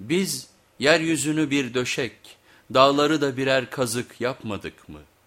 Biz yeryüzünü bir döşek, dağları da birer kazık yapmadık mı?''